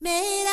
没